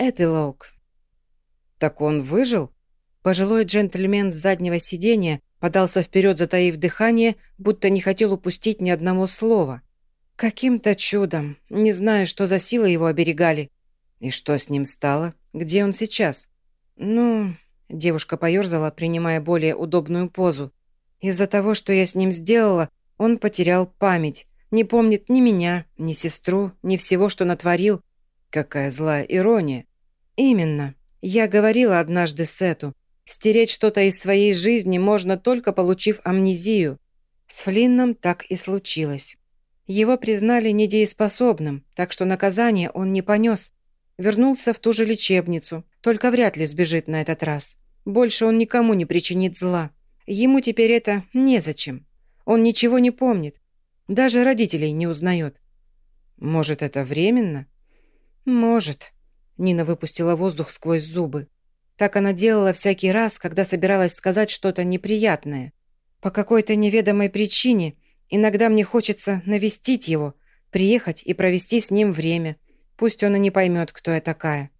Эпилог. Так он выжил? Пожилой джентльмен с заднего сиденья подался вперед, затаив дыхание, будто не хотел упустить ни одного слова. Каким-то чудом. Не знаю, что за силы его оберегали. И что с ним стало? Где он сейчас? Ну, девушка поёрзала, принимая более удобную позу. Из-за того, что я с ним сделала, он потерял память. Не помнит ни меня, ни сестру, ни всего, что натворил. Какая злая ирония. Именно. Я говорила однажды Сету. Стереть что-то из своей жизни можно только получив амнезию. С Флинном так и случилось. Его признали недееспособным, так что наказание он не понес. Вернулся в ту же лечебницу, только вряд ли сбежит на этот раз. Больше он никому не причинит зла. Ему теперь это незачем. Он ничего не помнит. Даже родителей не узнает. Может, это временно? Может. Нина выпустила воздух сквозь зубы. Так она делала всякий раз, когда собиралась сказать что-то неприятное. По какой-то неведомой причине – Иногда мне хочется навестить его, приехать и провести с ним время. Пусть он и не поймет, кто я такая.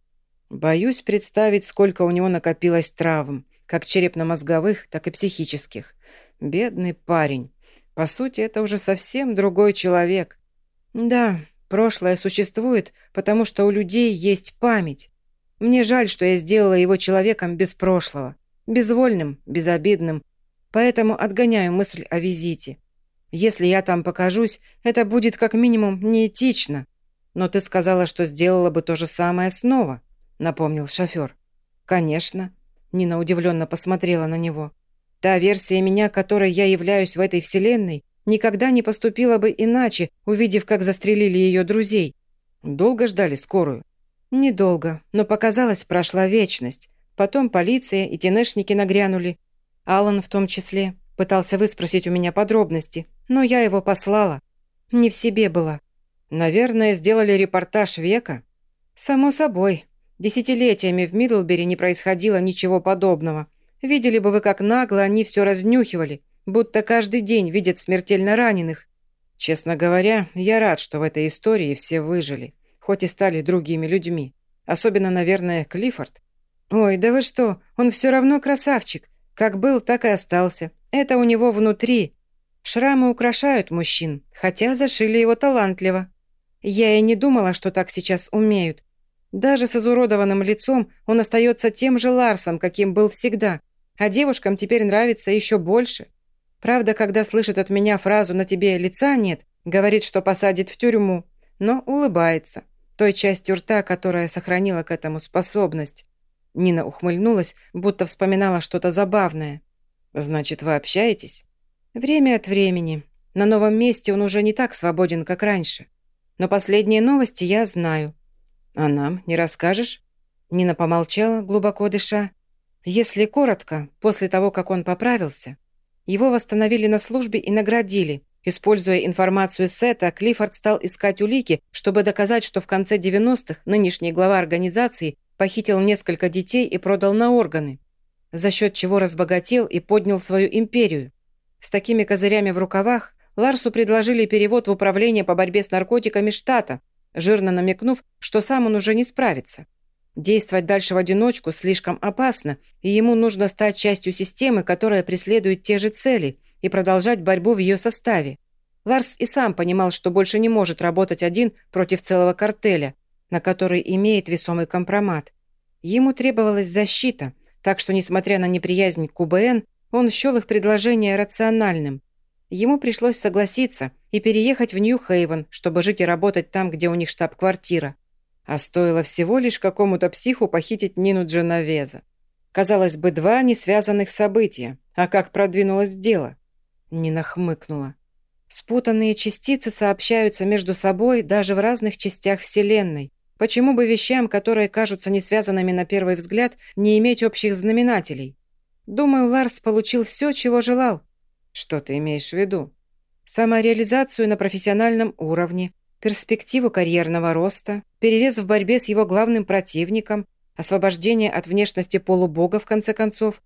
Боюсь представить, сколько у него накопилось травм, как черепно-мозговых, так и психических. Бедный парень. По сути, это уже совсем другой человек. Да, прошлое существует, потому что у людей есть память. Мне жаль, что я сделала его человеком без прошлого. Безвольным, безобидным. Поэтому отгоняю мысль о визите. Если я там покажусь, это будет как минимум неэтично. Но ты сказала, что сделала бы то же самое снова», — напомнил шофер. «Конечно». Нина удивленно посмотрела на него. «Та версия меня, которой я являюсь в этой вселенной, никогда не поступила бы иначе, увидев, как застрелили ее друзей. Долго ждали скорую?» «Недолго, но показалось, прошла вечность. Потом полиция и тенешники нагрянули. Алан в том числе. Пытался выспросить у меня подробности, но я его послала. Не в себе была. Наверное, сделали репортаж века. Само собой. Десятилетиями в Мидлбери не происходило ничего подобного. Видели бы вы, как нагло они все разнюхивали, будто каждый день видят смертельно раненых. Честно говоря, я рад, что в этой истории все выжили, хоть и стали другими людьми. Особенно, наверное, Клиффорд. Ой, да вы что, он все равно красавчик. Как был, так и остался. Это у него внутри. Шрамы украшают мужчин, хотя зашили его талантливо. Я и не думала, что так сейчас умеют. Даже с изуродованным лицом он остается тем же Ларсом, каким был всегда, а девушкам теперь нравится еще больше. Правда, когда слышит от меня фразу «на тебе лица нет», говорит, что посадит в тюрьму, но улыбается. Той частью рта, которая сохранила к этому способность. Нина ухмыльнулась, будто вспоминала что-то забавное. «Значит, вы общаетесь?» Время от времени. На новом месте он уже не так свободен, как раньше. Но последние новости я знаю. А нам не расскажешь? Нина помолчала, глубоко дыша. Если коротко, после того, как он поправился, его восстановили на службе и наградили. Используя информацию Сета, Клиффорд стал искать улики, чтобы доказать, что в конце 90-х нынешний глава организации похитил несколько детей и продал на органы, за счет чего разбогател и поднял свою империю. С такими козырями в рукавах Ларсу предложили перевод в управление по борьбе с наркотиками штата, жирно намекнув, что сам он уже не справится. Действовать дальше в одиночку слишком опасно, и ему нужно стать частью системы, которая преследует те же цели, и продолжать борьбу в ее составе. Ларс и сам понимал, что больше не может работать один против целого картеля, на который имеет весомый компромат. Ему требовалась защита, так что, несмотря на неприязнь к УБН, он счел их предложение рациональным. Ему пришлось согласиться и переехать в Нью-Хейвен, чтобы жить и работать там, где у них штаб-квартира. А стоило всего лишь какому-то психу похитить Нину Дженовеза. Казалось бы, два несвязанных события. А как продвинулось дело? Нина хмыкнула. Спутанные частицы сообщаются между собой даже в разных частях Вселенной. Почему бы вещам, которые кажутся несвязанными на первый взгляд, не иметь общих знаменателей? Думаю, Ларс получил все, чего желал. Что ты имеешь в виду? Самореализацию на профессиональном уровне, перспективу карьерного роста, перевес в борьбе с его главным противником, освобождение от внешности полубога, в конце концов.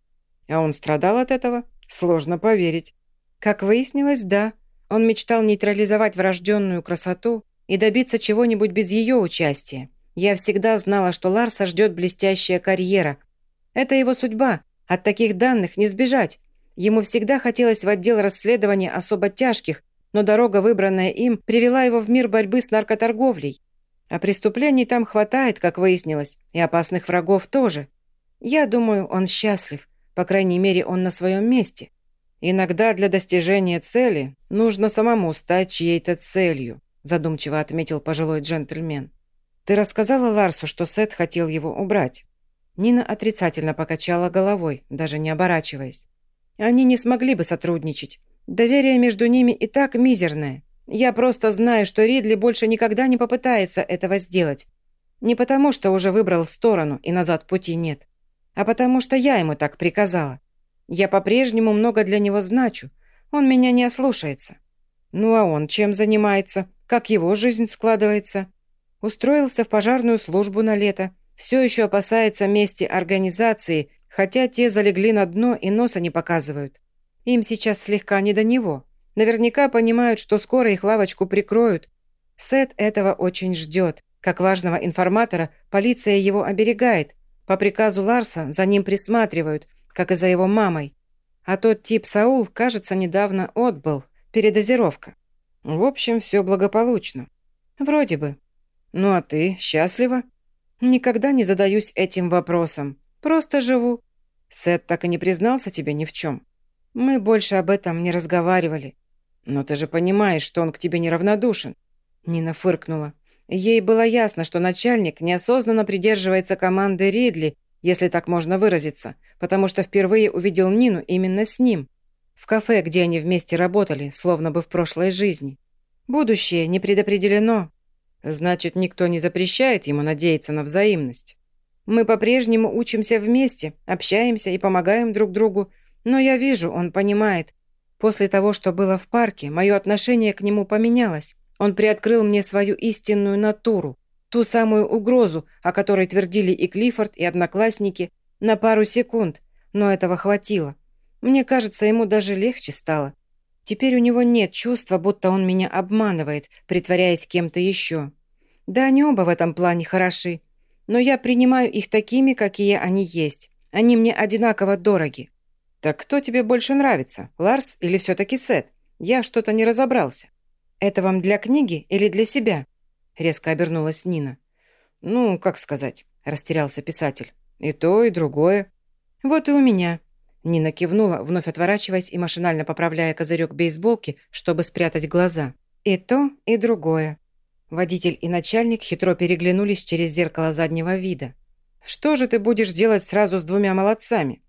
А он страдал от этого? Сложно поверить. Как выяснилось, да. Он мечтал нейтрализовать врожденную красоту и добиться чего-нибудь без ее участия. Я всегда знала, что Ларса ждет блестящая карьера. Это его судьба. От таких данных не сбежать. Ему всегда хотелось в отдел расследования особо тяжких, но дорога, выбранная им, привела его в мир борьбы с наркоторговлей. А преступлений там хватает, как выяснилось, и опасных врагов тоже. Я думаю, он счастлив. По крайней мере, он на своем месте. Иногда для достижения цели нужно самому стать чьей-то целью, задумчиво отметил пожилой джентльмен. Ты рассказала Ларсу, что Сет хотел его убрать? Нина отрицательно покачала головой, даже не оборачиваясь. Они не смогли бы сотрудничать. Доверие между ними и так мизерное. Я просто знаю, что Ридли больше никогда не попытается этого сделать. Не потому, что уже выбрал сторону и назад пути нет, а потому что я ему так приказала. Я по-прежнему много для него значу. Он меня не ослушается. Ну а он чем занимается? Как его жизнь складывается? Устроился в пожарную службу на лето. Все еще опасается мести организации, хотя те залегли на дно и носа не показывают. Им сейчас слегка не до него. Наверняка понимают, что скоро их лавочку прикроют. Сет этого очень ждет. Как важного информатора, полиция его оберегает. По приказу Ларса за ним присматривают, как и за его мамой. А тот тип Саул, кажется, недавно отбыл. Передозировка. В общем, все благополучно. Вроде бы. Ну а ты счастлива? Никогда не задаюсь этим вопросом. Просто живу. Сет так и не признался тебе ни в чем. Мы больше об этом не разговаривали. Но ты же понимаешь, что он к тебе неравнодушен. Нина фыркнула. Ей было ясно, что начальник неосознанно придерживается команды Ридли, если так можно выразиться, потому что впервые увидел Нину именно с ним. В кафе, где они вместе работали, словно бы в прошлой жизни. Будущее не предопределено. Значит, никто не запрещает ему надеяться на взаимность. Мы по-прежнему учимся вместе, общаемся и помогаем друг другу, но я вижу, он понимает. После того, что было в парке, мое отношение к нему поменялось. Он приоткрыл мне свою истинную натуру, ту самую угрозу, о которой твердили и Клиффорд, и одноклассники, на пару секунд, но этого хватило. Мне кажется, ему даже легче стало. Теперь у него нет чувства, будто он меня обманывает, притворяясь кем-то еще. Да, они оба в этом плане хороши, но я принимаю их такими, какие они есть. Они мне одинаково дороги. «Так кто тебе больше нравится, Ларс или все-таки Сет? Я что-то не разобрался». «Это вам для книги или для себя?» Резко обернулась Нина. «Ну, как сказать?» – растерялся писатель. «И то, и другое». «Вот и у меня». Нина кивнула, вновь отворачиваясь и машинально поправляя козырек бейсболки, чтобы спрятать глаза. «И то, и другое». Водитель и начальник хитро переглянулись через зеркало заднего вида. «Что же ты будешь делать сразу с двумя молодцами?»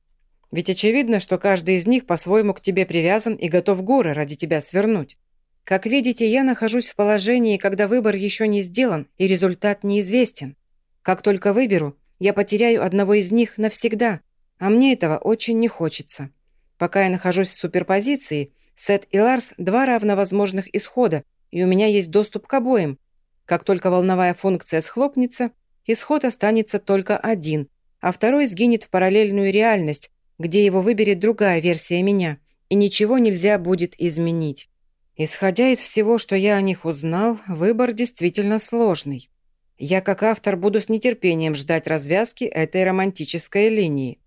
Ведь очевидно, что каждый из них по-своему к тебе привязан и готов горы ради тебя свернуть. Как видите, я нахожусь в положении, когда выбор еще не сделан и результат неизвестен. Как только выберу, я потеряю одного из них навсегда, а мне этого очень не хочется. Пока я нахожусь в суперпозиции, Сет и Ларс – два равновозможных исхода, и у меня есть доступ к обоим. Как только волновая функция схлопнется, исход останется только один, а второй сгинет в параллельную реальность, где его выберет другая версия меня, и ничего нельзя будет изменить. Исходя из всего, что я о них узнал, выбор действительно сложный. Я как автор буду с нетерпением ждать развязки этой романтической линии.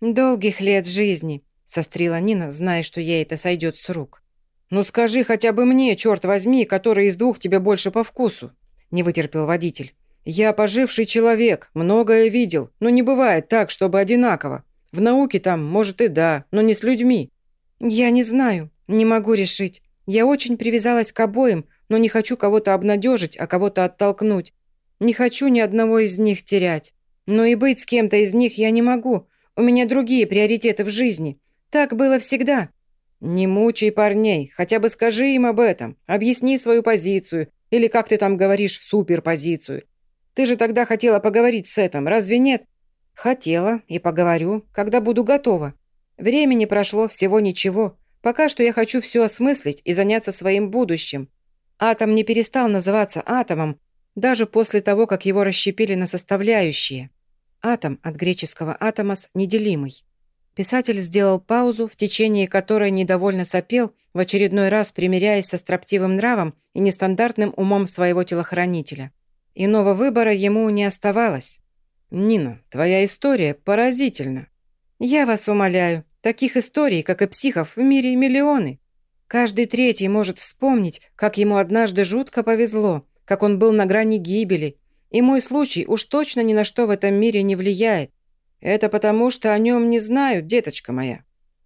«Долгих лет жизни», – сострила Нина, зная, что ей это сойдет с рук. «Ну скажи хотя бы мне, черт возьми, который из двух тебе больше по вкусу», – не вытерпел водитель. «Я поживший человек, многое видел, но не бывает так, чтобы одинаково. В науке там, может, и да, но не с людьми». «Я не знаю, не могу решить. Я очень привязалась к обоим, но не хочу кого-то обнадежить, а кого-то оттолкнуть. Не хочу ни одного из них терять. Но и быть с кем-то из них я не могу. У меня другие приоритеты в жизни. Так было всегда». «Не мучай парней, хотя бы скажи им об этом. Объясни свою позицию, или, как ты там говоришь, суперпозицию. Ты же тогда хотела поговорить с Сетом, разве нет? «Хотела и поговорю, когда буду готова. Времени прошло всего ничего. Пока что я хочу все осмыслить и заняться своим будущим. Атом не перестал называться атомом, даже после того, как его расщепили на составляющие. Атом от греческого «атомос» – неделимый. Писатель сделал паузу, в течение которой недовольно сопел, в очередной раз примиряясь со строптивым нравом и нестандартным умом своего телохранителя. Иного выбора ему не оставалось. «Нина, твоя история поразительна. Я вас умоляю, таких историй, как и психов, в мире миллионы. Каждый третий может вспомнить, как ему однажды жутко повезло, как он был на грани гибели. И мой случай уж точно ни на что в этом мире не влияет. Это потому, что о нем не знают, деточка моя.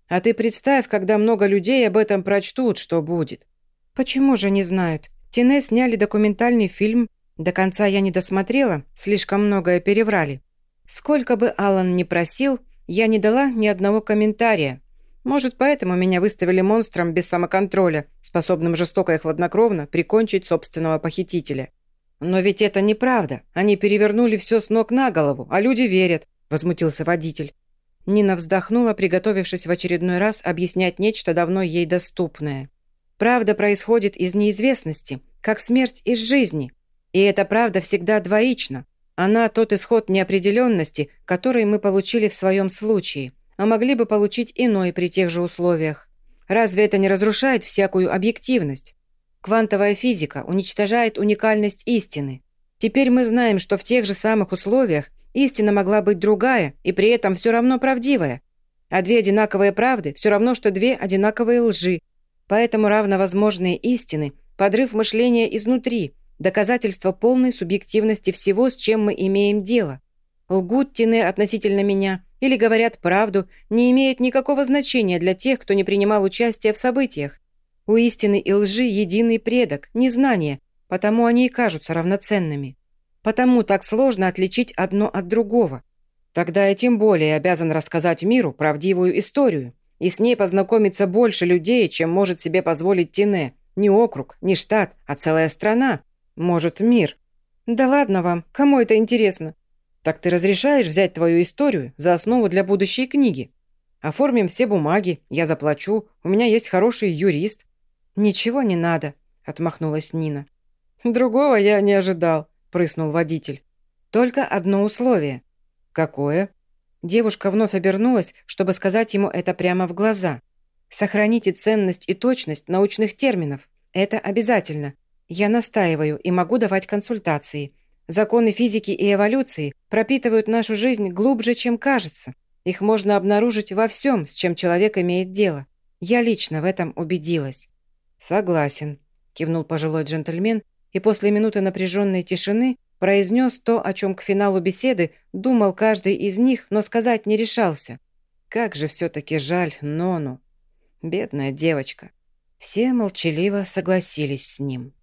А ты представь, когда много людей об этом прочтут, что будет. Почему же не знают? Тине сняли документальный фильм. До конца я не досмотрела, слишком многое переврали. Сколько бы Алан ни просил, я не дала ни одного комментария. Может, поэтому меня выставили монстром без самоконтроля, способным жестоко и хладнокровно прикончить собственного похитителя. Но ведь это неправда. Они перевернули все с ног на голову, а люди верят, возмутился водитель. Нина вздохнула, приготовившись в очередной раз объяснять нечто давно ей доступное. Правда происходит из неизвестности, как смерть из жизни. И эта правда всегда двоична. Она тот исход неопределенности, который мы получили в своем случае, а могли бы получить иной при тех же условиях. Разве это не разрушает всякую объективность? Квантовая физика уничтожает уникальность истины. Теперь мы знаем, что в тех же самых условиях истина могла быть другая и при этом все равно правдивая. А две одинаковые правды все равно, что две одинаковые лжи. Поэтому равновозможные истины – подрыв мышления изнутри – доказательство полной субъективности всего, с чем мы имеем дело. Лгут тины относительно меня или говорят правду, не имеет никакого значения для тех, кто не принимал участия в событиях. У истины и лжи единый предок, незнание, потому они и кажутся равноценными. Потому так сложно отличить одно от другого. Тогда я тем более обязан рассказать миру правдивую историю, и с ней познакомиться больше людей, чем может себе позволить Тине. Не округ, не штат, а целая страна, может, мир? Да ладно вам, кому это интересно? Так ты разрешаешь взять твою историю за основу для будущей книги? Оформим все бумаги, я заплачу, у меня есть хороший юрист. Ничего не надо, отмахнулась Нина. Другого я не ожидал, прыснул водитель. Только одно условие. Какое? Девушка вновь обернулась, чтобы сказать ему это прямо в глаза. Сохраните ценность и точность научных терминов. Это обязательно. Я настаиваю и могу давать консультации. Законы физики и эволюции пропитывают нашу жизнь глубже, чем кажется. Их можно обнаружить во всем, с чем человек имеет дело. Я лично в этом убедилась». «Согласен», – кивнул пожилой джентльмен и после минуты напряженной тишины произнес то, о чем к финалу беседы думал каждый из них, но сказать не решался. «Как же все-таки жаль Нону. Бедная девочка». Все молчаливо согласились с ним.